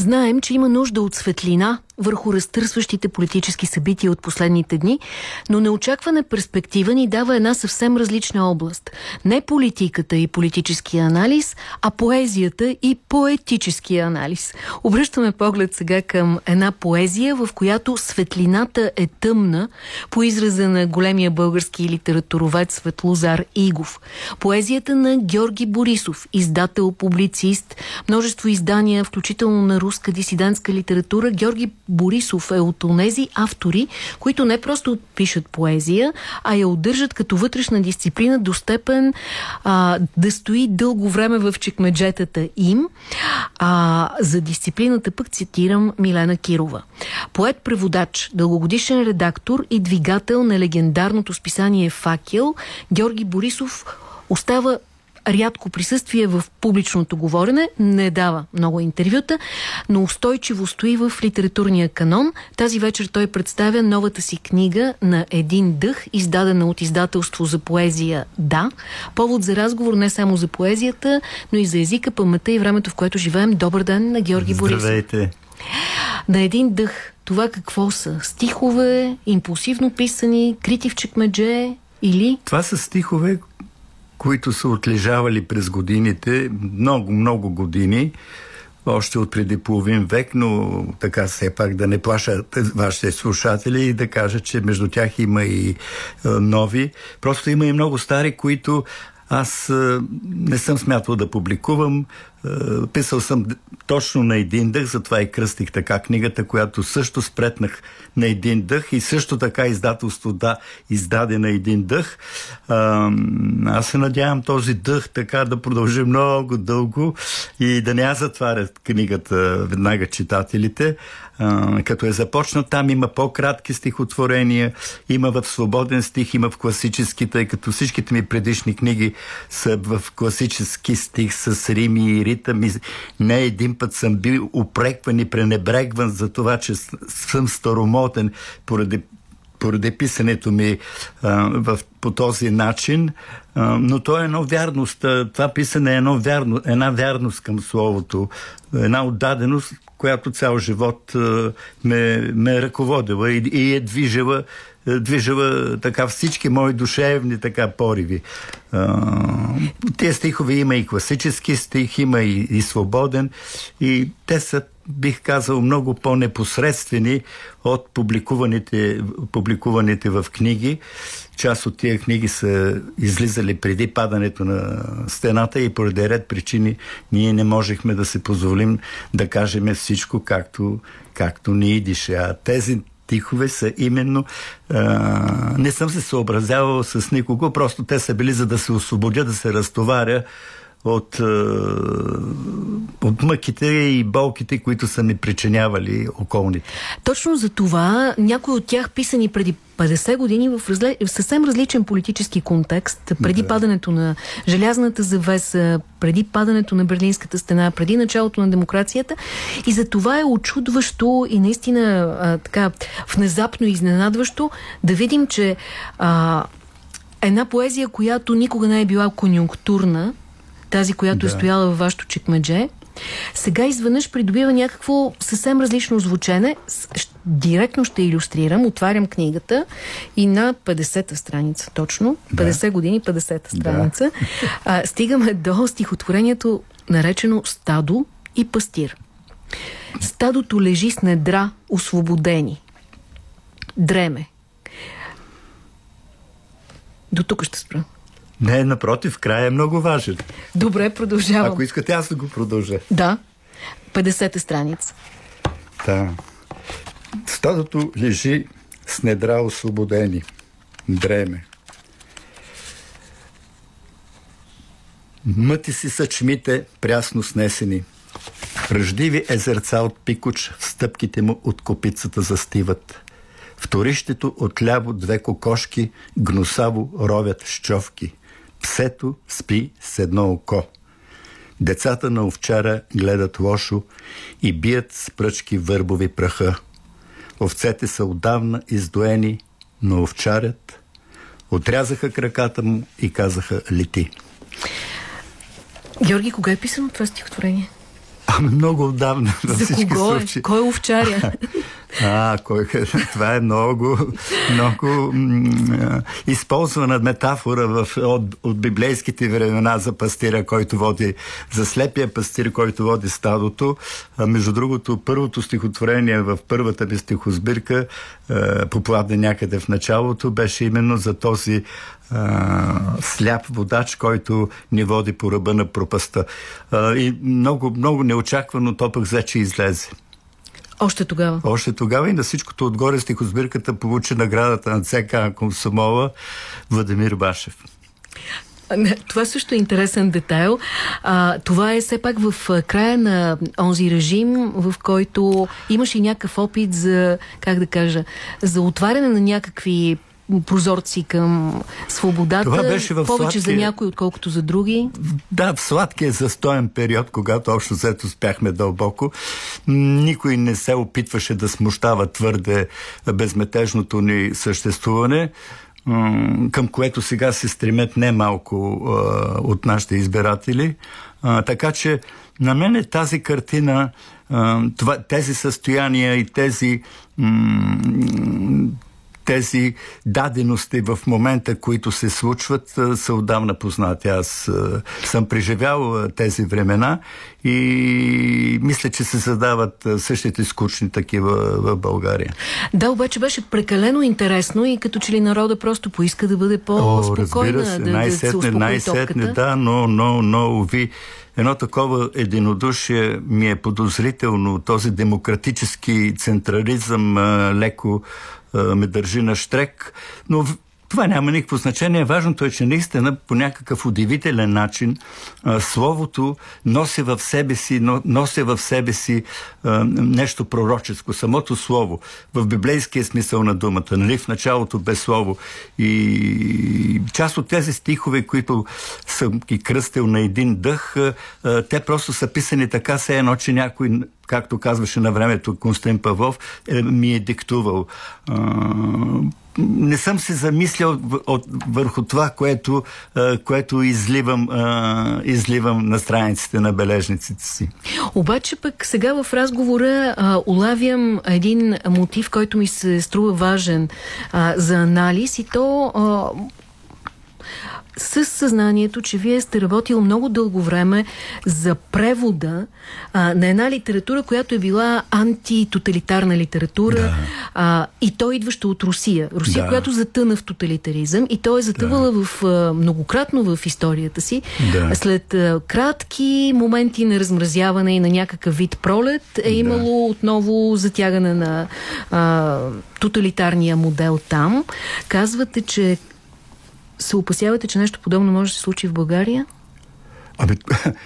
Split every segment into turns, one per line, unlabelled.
Знаем, че има нужда от светлина върху разтърсващите политически събития от последните дни, но неочаквана перспектива ни дава една съвсем различна област. Не политиката и политическия анализ, а поезията и поетическия анализ. Обръщаме поглед сега към една поезия, в която светлината е тъмна, по израза на големия български литературовед Светлозар Игов. Поезията на Георги Борисов, издател, публицист, множество издания, включително на руска дисидентска литература. Георги Борисов е от онези автори, които не просто пишат поезия, а я удържат като вътрешна дисциплина до степен а, да стои дълго време в чекмеджетата им. А, за дисциплината пък цитирам Милена Кирова. Поет-преводач, дългогодишен редактор и двигател на легендарното списание «Факел», Георги Борисов остава рядко присъствие в публичното говорене, не дава много интервюта, но устойчиво стои в литературния канон. Тази вечер той представя новата си книга на един дъх, издадена от издателство за поезия «Да». Повод за разговор не само за поезията, но и за езика, паметта и времето, в което живеем. Добър ден на Георги Борисов.
Здравейте.
На един дъх. Това какво са? Стихове, импулсивно писани, крити в чекмедже или...
Това са стихове, които са отлежавали през годините, много, много години, още от преди половин век, но така все пак да не плашат вашите слушатели и да кажа, че между тях има и нови. Просто има и много стари, които аз не съм смятал да публикувам. Писал съм точно на един дъх, затова и кръстих така книгата, която също спретнах на един дъх и също така издателство да издаде на един дъх. Аз се надявам този дъх така да продължи много дълго и да не я затварят книгата веднага читателите. Като е започнат, там има по-кратки стихотворения, има в свободен стих, има в класически, тъй като всичките ми предишни книги са в класически стих с рими и ритъм. Не един път съм бил упрекван и пренебрегван за това, че съм старомотен поради поради писането ми а, в, по този начин, а, но то е едно вярност. Това писане е едно вярно, една вярност към Словото, една отдаденост, която цял живот а, ме, ме е ръководила и, и е движила движила така всички мои душевни така пориви. Тези стихове има и класически стих, има и, и свободен и те са бих казал, много по-непосредствени от публикуваните, публикуваните в книги. Част от тия книги са излизали преди падането на стената и поради ред причини ние не можехме да се позволим да кажем всичко както, както ни идише. А тези тихове са именно... А, не съм се съобразявал с никого, просто те са били за да се освободя, да се разтоваря от, е, от мъките и болките, които са ми причинявали околните.
Точно за това някои от тях писани преди 50 години в, разле... в съвсем различен политически контекст, преди да. падането на желязната завеса, преди падането на Берлинската стена, преди началото на демокрацията. И за това е очудващо и наистина а, така внезапно изненадващо да видим, че а, една поезия, която никога не е била конюнктурна, тази, която е да. е стояла във вашето чекмедже, сега изведнъж придобива някакво съвсем различно звучене. Директно ще иллюстрирам, отварям книгата и на 50-та страница, точно, 50 да. години, 50-та страница, да. а, стигаме до стихотворението наречено «Стадо и пастир». Стадото лежи с недра, освободени. Дреме. До тук ще спра.
Не, напротив, края е много важен.
Добре, продължавам.
Ако искате, аз да го продължа.
Да. 50-та страница.
Да. Стадото лежи с недра освободени. Дреме. Мъти си са чмите, прясно снесени. Ръждиви езерца от пикоч в стъпките му от копицата застиват. В торището отляво две кокошки гносаво ровят щовки. Псето спи с едно око. Децата на овчара гледат лошо и бият с пръчки върбови праха. Овцете са отдавна издоени, но овчарят отрязаха краката му и казаха лети.
Георги, кога е писано това стихотворение?
Ами много отдавна.
За кого е? Кой е овчаря?
А, кой, това е много, много използвана метафора в, от, от библейските времена за пастира, който води, за слепия пастир, който води стадото. А, между другото, първото стихотворение в първата ми стихосбирка, попладне някъде в началото, беше именно за този а, сляп водач, който ни води по ръба на пропаста. А, и много, много неочаквано то пък взе, че излезе.
Още тогава?
Още тогава и на всичкото отгоре стихосбирката получи наградата на ЦК Комсомола Владимир Башев.
Това също е интересен детайл. А, това е все пак в края на онзи режим, в който имаше някакъв опит за, как да кажа, за отваряне на някакви прозорци към свободата, Това беше в повече сладкия... за някои, отколкото за други?
Да, в сладкия застоен период, когато общо взето спяхме дълбоко, никой не се опитваше да смущава твърде безметежното ни съществуване към което сега се стремят немалко а, от нашите избиратели. А, така че на мен е тази картина, а, това, тези състояния и тези тези дадености в момента, които се случват, са отдавна познати. Аз съм преживял тези времена и мисля, че се задават същите скучни такива в България.
Да, обаче беше прекалено интересно и като че ли народа просто поиска да бъде по-спокойна, да,
най-сетне, да най-сетне, да, но, но, но, ви едно такова единодушие ми е подозрително. Този демократически централизъм леко ме държи на штрек, но това няма никакво значение. Важното е, че наистина по някакъв удивителен начин а, словото носи в себе си, но, носи в себе си а, нещо пророческо. Самото слово, в библейския смисъл на думата, нали, в началото без слово. И част от тези стихове, които съм ги кръстил на един дъх, те просто са писани така, се едно, че някой както казваше на времето Константин Павлов, е, ми е диктувал. А, не съм се замислял от, върху това, което, което изливам, изливам на страниците на бележниците си.
Обаче пък сега в разговора а, улавям един мотив, който ми се струва важен а, за анализ и то а, с съзнанието, че вие сте работил много дълго време за превода а, на една литература, която е била антитоталитарна литература да. а, и то идваща от Русия. Русия, да. която затъна в тоталитаризъм и то е затъвала да. в, а, многократно в историята си. Да. След а, кратки моменти на размразяване и на някакъв вид пролет е имало да. отново затягане на а, тоталитарния модел там. Казвате, че се опасявате, че нещо подобно може да се случи в България?
Абе,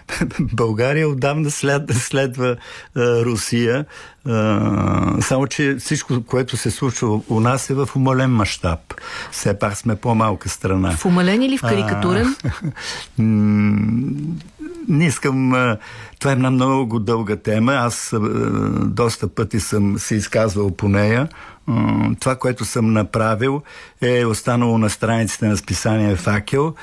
България отдавна след, следва а, Русия, а, само че всичко, което се случва у нас е в умален мащаб. Все пак сме по-малка страна.
В умален или в карикатурен? А,
не искам... Това е една много дълга тема. Аз доста пъти съм се изказвал по нея това, което съм направил е останало на страниците на списание Факел.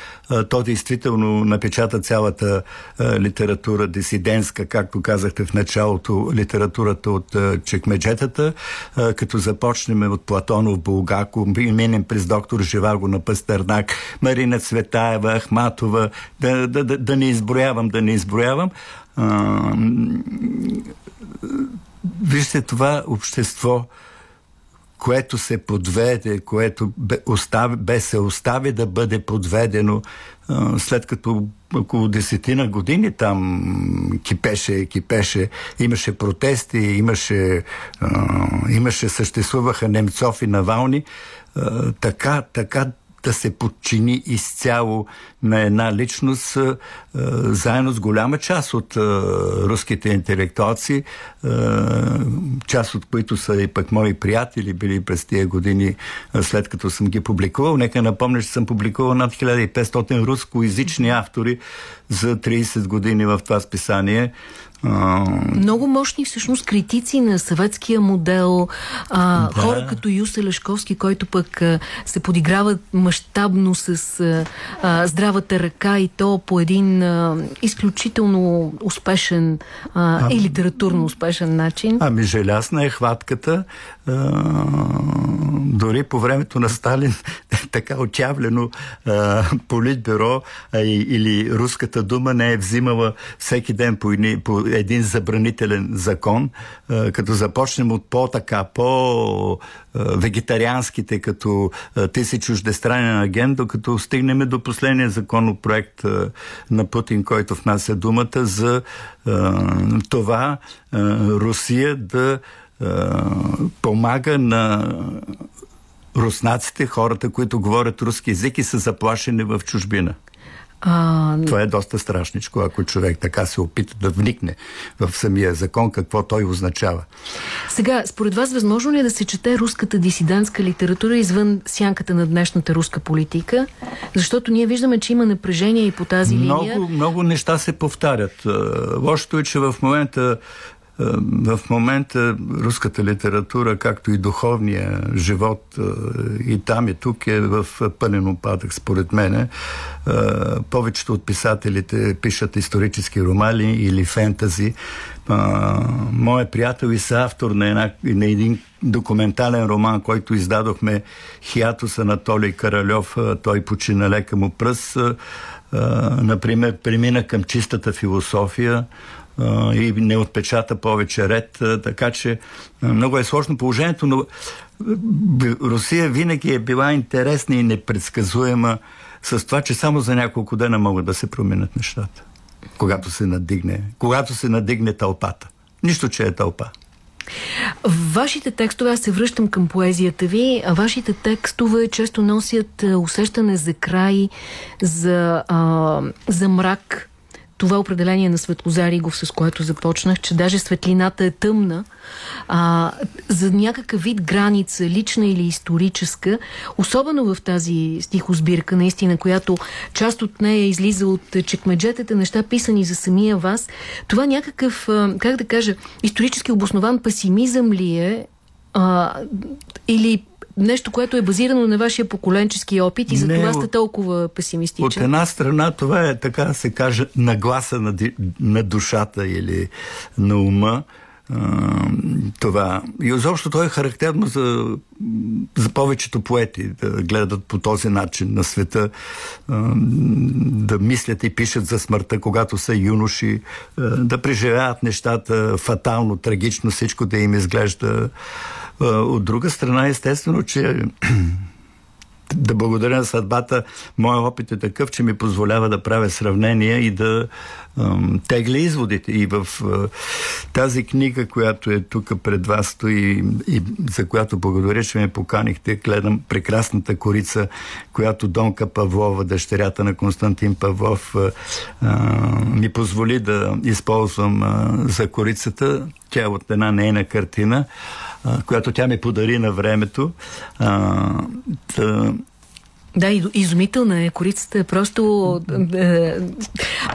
То действително напечата цялата литература дисидентска, както казахте в началото, литературата от чекмеджетата, като започнем от Платонов, Булгако, минем през доктор Живаго на Пъстърнак, Марина Цветаева, Ахматова, да, да, да, да не изброявам, да не изброявам. Вижте това общество, което се подведе, което бе, остави, бе се остави да бъде подведено след като около десетина години там кипеше, кипеше, имаше протести, имаше, имаше съществуваха Немцов и Навални, така, така да се подчини изцяло на една личност, заедно с голяма част от руските интелектуалци, част от които са и пък мои приятели били през тия години, след като съм ги публикувал. Нека напомня, че съм публикувал над 1500 рускоязични автори за 30 години в това списание.
Много мощни всъщност критици на съветския модел, а, да. хора като Юсе Лешковски, който пък а, се подиграва мащабно с а, а, здравата ръка и то по един а, изключително успешен а, а, и литературно успешен начин.
Ами желязна е хватката. А, дори по времето на Сталин така отявлено а, политбюро а, или руската дума не е взимала всеки ден по, по един забранителен закон, като започнем от по-така, по-вегетарианските, като ти си чуждестранен агент, докато стигнем до последния законопроект на Путин, който внася думата за това Русия да помага на руснаците, хората, които говорят руски язик и са заплашени в чужбина. А... Това е доста страшничко, ако човек така се опита да вникне в самия закон, какво той означава.
Сега, според вас, възможно ли е да се чете руската дисидентска литература извън сянката на днешната руска политика? Защото ние виждаме, че има напрежение и по тази
много,
линия.
Много неща се повтарят. Е, лошото е, че в момента в момента руската литература, както и духовния живот е, и там и тук е в пълен опадък, според мене. Е, повечето от писателите пишат исторически романи или фентази. Моят приятел и съавтор на, една, на един документален роман, който издадохме Хиатос Анатолий Каралев, той почина лека му пръст, например, премина към чистата философия, и не отпечата повече ред, така че много е сложно положението, но Русия винаги е била интересна и непредсказуема с това, че само за няколко дена могат да се променят нещата. Когато се надигне, когато се надигне тълпата. Нищо, че е тълпа.
Вашите текстове, аз се връщам към поезията ви, вашите текстове често носят усещане за край, за, а, за мрак, това определение на Светлозаригов, с което започнах, че даже светлината е тъмна, а, за някакъв вид граница, лична или историческа, особено в тази стихосбирка, наистина, която част от нея излиза от чекмеджетата, неща писани за самия вас, това някакъв, как да кажа, исторически обоснован песимизъм ли е, а, или нещо, което е базирано на вашия поколенчески опит и за Не, това сте толкова песимистичен?
От една страна това е, така да се каже, нагласа на, на душата или на ума. това. И изобщо то е характерно за, за повечето поети да гледат по този начин на света, да мислят и пишат за смъртта, когато са юноши, да преживяват нещата фатално, трагично, всичко да им изглежда от друга страна, естествено, че да благодаря на съдбата, моят опит е такъв, че ми позволява да правя сравнения и да ем, тегля изводите. И в е, тази книга, която е тук пред вас стои и за която благодаря, че ме поканихте, гледам прекрасната корица, която Донка Павлова, дъщерята на Константин Павлов, е, ми позволи да използвам е, за корицата. Тя е от една нейна картина която тя ми подари на времето. А,
тъ... Да, изумителна е. Корицата е просто е,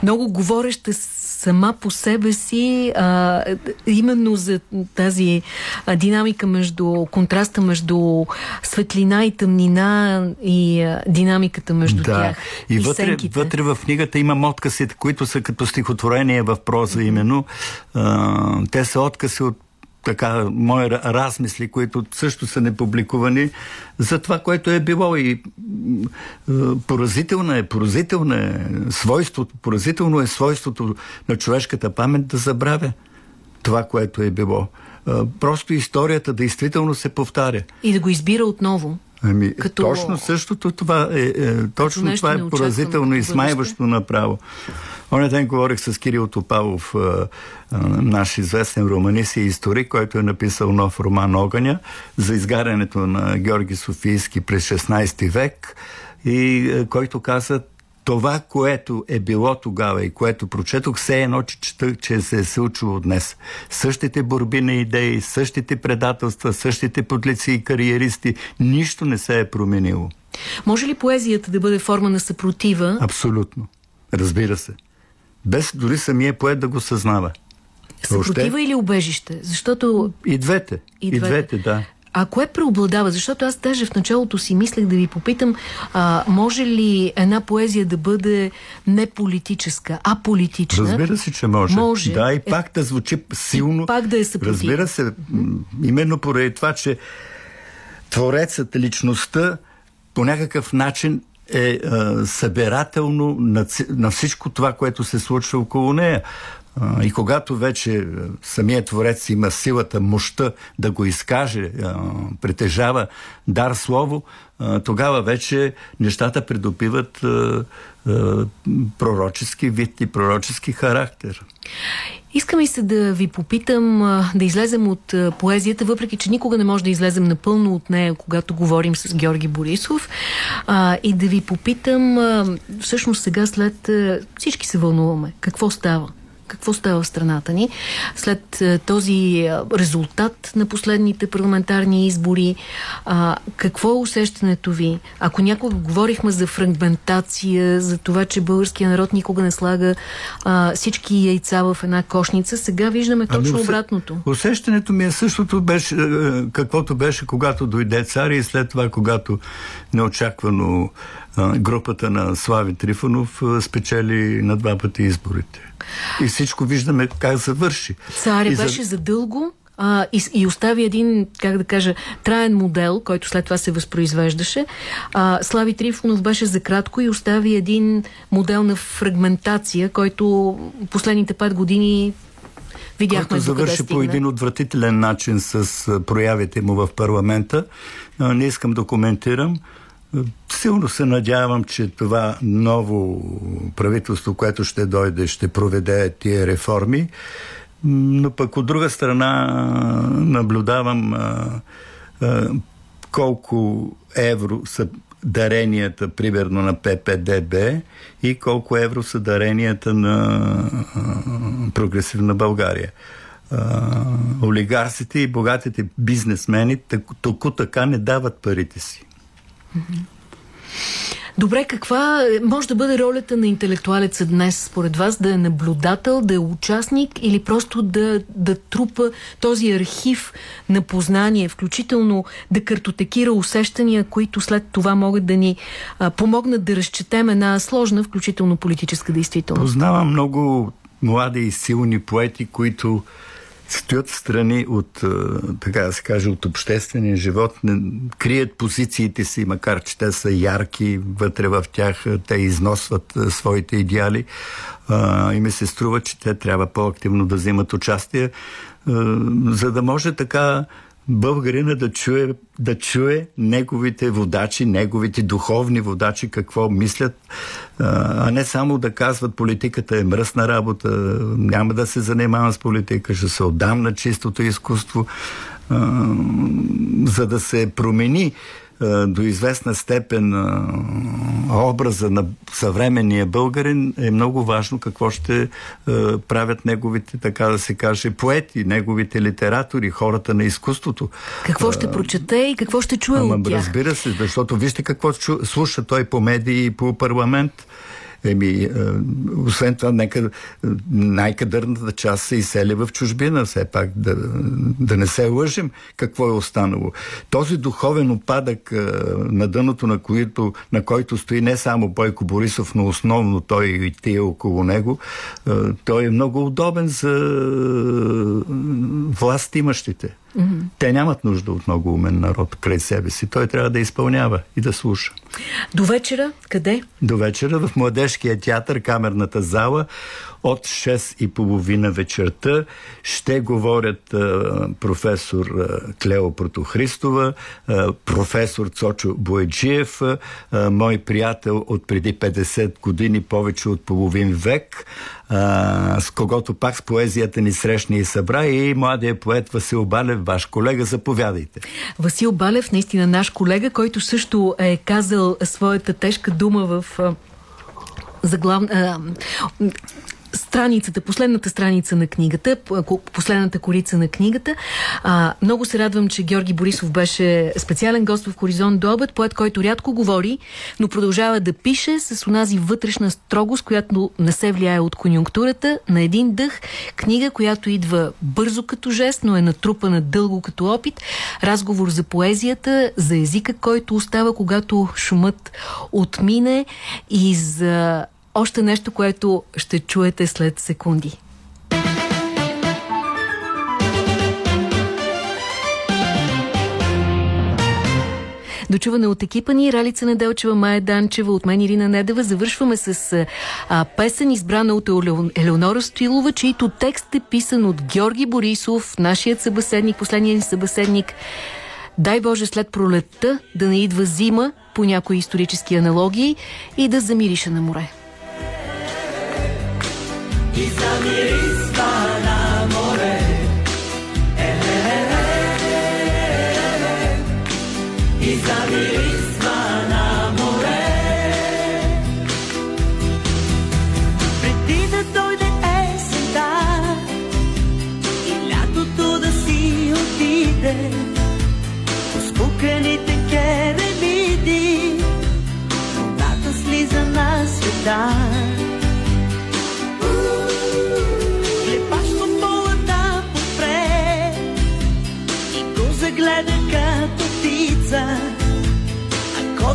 много говореща сама по себе си, а, именно за тази а, динамика между, контраста между светлина и тъмнина и а, динамиката между да. тях.
И, и вътре, вътре в книгата има откъси, които са като стихотворение в проза именно. А, те са откъси от така, мои размисли, които също са непубликувани, за това, което е било и поразително е, поразително е свойството, поразително е свойството на човешката памет да забравя това, което е било. Просто историята действително се повтаря.
И да го избира отново.
Ами, като... точно същото това е, е точно това е поразително и смайващо направо. Оня ден говорих с Кирил Топалов, наш известен романист и историк, който е написал нов роман Огъня за изгарянето на Георги Софийски през 16 век и който каза това, което е било тогава и което прочетох, все едно, че чета, че се е случило днес. Същите борби на идеи, същите предателства, същите подлици и кариеристи, нищо не се е променило.
Може ли поезията да бъде форма на съпротива?
Абсолютно. Разбира се. Без дори самия поет да го съзнава.
Съпротива или убежище? Защото...
И двете. И двете, и двете да.
А кое преобладава? Защото аз даже в началото си мислех да ви попитам, а, може ли една поезия да бъде не политическа, а политична?
Разбира се, че може.
може.
Да, и пак да звучи силно.
И пак да е съпротив.
Разбира се, именно поради това, че творецът, личността по някакъв начин е събирателно на, на всичко това, което се случва около нея. И когато вече самият творец има силата, мощта да го изкаже, притежава дар слово, тогава вече нещата придобиват пророчески вид и пророчески характер.
Искам и се да ви попитам да излезем от поезията, въпреки че никога не може да излезем напълно от нея, когато говорим с Георги Борисов. и да ви попитам, всъщност сега след всички се вълнуваме, какво става? Какво става в страната ни след е, този е, резултат на последните парламентарни избори. А, какво е усещането ви? Ако някога говорихме за фрагментация, за това, че българския народ никога не слага а, всички яйца в една кошница, сега виждаме ами точно ами, обратното.
Усещането ми е същото, беше, е, каквото беше когато дойде цар и след това, когато неочаквано групата на Слави Трифонов спечели на два пъти изборите. И всичко виждаме как завърши.
Царя за... беше задълго а, и, и остави един, как да кажа, траен модел, който след това се възпроизвеждаше. А, Слави Трифонов беше за кратко и остави един модел на фрагментация, който последните пет години видяхме
който завърши по един отвратителен начин с проявите му в парламента. Не искам да коментирам. Силно се надявам, че това ново правителство, което ще дойде, ще проведе тия реформи. Но пък от друга страна наблюдавам колко евро са даренията, примерно на ППДБ и колко евро са даренията на прогресивна България. Олигарсите и богатите бизнесмени току така не дават парите си.
Добре, каква може да бъде ролята на интелектуалеца днес, според вас? Да е наблюдател, да е участник или просто да, да трупа този архив на познание, включително да картотекира усещания, които след това могат да ни а, помогнат да разчетем една сложна, включително политическа действителност?
Познавам много млади и силни поети, които стоят страни от, така да се каже, от обществения живот, не, крият позициите си, макар че те са ярки, вътре в тях те износват своите идеали. А, и ми се струва, че те трябва по-активно да взимат участие, а, за да може така българина да чуе, да чуе неговите водачи, неговите духовни водачи какво мислят, а не само да казват политиката е мръсна работа, няма да се занимавам с политика, ще се отдам на чистото изкуство, за да се промени до известна степен е, образа на съвременния българин е много важно какво ще е, правят неговите, така да се каже, поети, неговите литератори, хората на изкуството.
Какво ще прочете и какво ще чуе
Ама,
от тях?
Разбира се, защото вижте какво слуша той по медии и по парламент. Еми, е, освен това, нека най-кадърната част се изсели в чужбина, все пак да, да не се лъжим какво е останало. Този духовен опадък е, на дъното, на, който, на който стои не само Бойко Борисов, но основно той и тия около него, е, той е много удобен за власт имащите. Mm-hmm. Те нямат нужда от много умен народ край себе си. Той трябва да изпълнява и да слуша.
До вечера къде?
До вечера в Младежкия театър, камерната зала от 6 и половина вечерта ще говорят професор Клео Протохристова, професор Цочо Боеджиев, а, мой приятел от преди 50 години, повече от половин век, с когото пак с поезията ни срещна и събра и младия поет Васил Балев, ваш колега, заповядайте.
Васил Балев, наистина наш колега, който също е казал своята тежка дума в заглав...
страницата, последната страница на книгата, последната корица на книгата. А, много се радвам, че Георги Борисов беше специален гост в Хоризонт до обед, поет, който рядко говори, но продължава да пише с онази вътрешна строгост, която не се влияе от конюнктурата, на един дъх. Книга, която идва бързо като жест, но е натрупана дълго като опит. Разговор за поезията, за езика, който остава, когато шумът отмине и за още нещо, което ще чуете след секунди. Дочуване от екипа ни Ралица Неделчева, Майя Данчева, от мен Ирина Недева. Завършваме с а, песен, избрана от Елеонора Стоилова, чийто текст е писан от Георги Борисов, нашият събеседник, последният ни събеседник. Дай Боже след пролетта да не идва зима по някои исторически аналогии и да замириша на море. И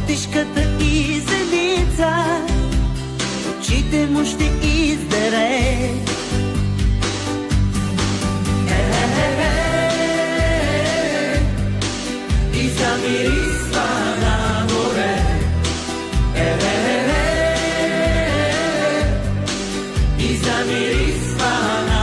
котишката и зеница очите му ще издере. И замирисва на море. И замирисва на